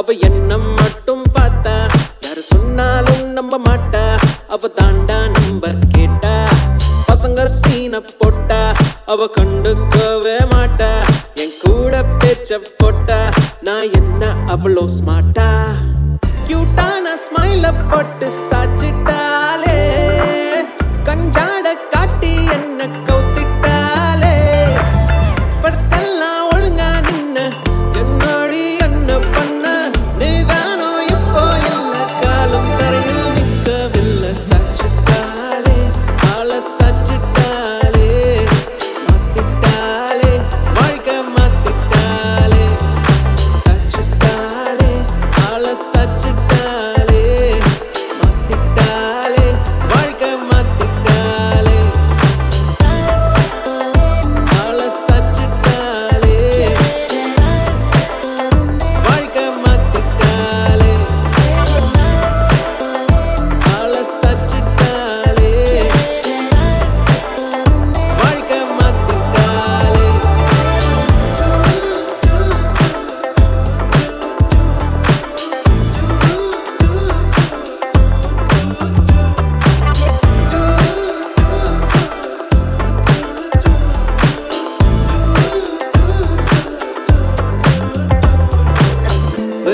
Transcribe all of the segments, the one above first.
அவ எண்ணம் மட்டும் பார்த்தா. யாரு சொன்னாலும் நம்ப மாட்டா. அவ தாண்டா நம்பர் கேட்டா. பசங்க சீன போட்டா. அவ கண்டுக்கவே மாட்டா. என் கூட பேச்ச போட்டா. நான் என்ன அவ்வளோ ஸ்மார்ட்டா கியூட்டான ஸ்மைல போட்டு சாச்சிட்டாலே. கஞ்சாட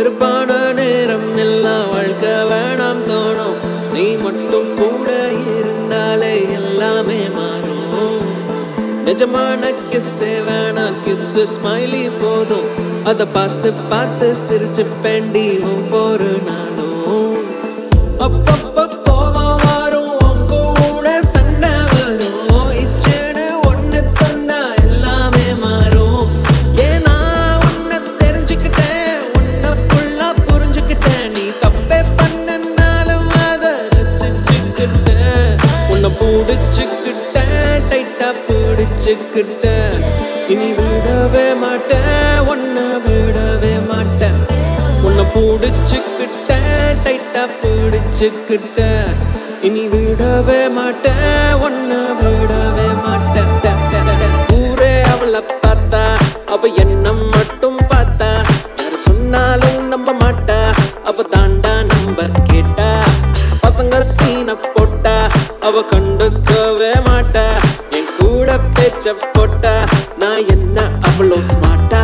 வெறுப்பான நேரம் எல்லாம் வாழ்க்க வேணாம் தோணும். நீ மட்டும் கூட இருந்தாலே எல்லாமே மாறும். நிஜமான கிஸ்ஸே வேணாம் கிஸ்ஸு ஸ்மைலி போதும். அதை பார்த்து பார்த்து சிரிச்சு பெண்டி ஒவ்வொரு நாளும். அப்போ பிடிச்சுக்கிட்டேன் இனி விடவே மாட்டேன் உன்னை விடவே மாட்டேன். உன்னை பிடிச்சுக்கிட்டேன் டைட்டா பிடிச்சுக்கிட்டேன். இனி விடவே மாட்டேன் உன்னை விடவே மாட்டேன். ஊரே அவளை பார்த்தா அவ என்ன மட்டும் பார்த்தா. யாரு சொன்னாலும் நம்ப மாட்டா அவ தாண்டா நம்பர் கேட்டா. பசங்க சீனை போட்டா அவ கண்டுக்க அடிச்ச போட்டா நான் என்ன அவ்வளோ ஸ்மார்ட்டா